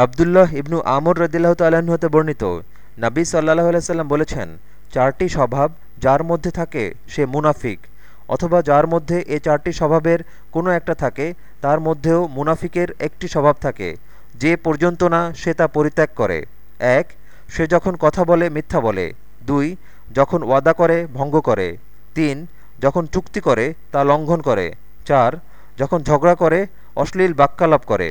আবদুল্লাহ ইবনু আমর রদিল্লাহ তাল্লাহ্ন হতে বর্ণিত। নাবী সাল্লাহ আলাইসাল্লাম বলেছেন, চারটি স্বভাব যার মধ্যে থাকে সে মুনাফিক, অথবা যার মধ্যে এ চারটি স্বভাবের কোনো একটা থাকে, তার মধ্যেও মুনাফিকের একটি স্বভাব থাকে, যে পর্যন্ত না সে তা পরিত্যাগ করে। এক, সে যখন কথা বলে মিথ্যা বলে। দুই, যখন ওয়াদা করে, ভঙ্গ করে। তিন, যখন চুক্তি করে, তা লঙ্ঘন করে। চার, যখন ঝগড়া করে, অশ্লীল বাক্যালাপ করে।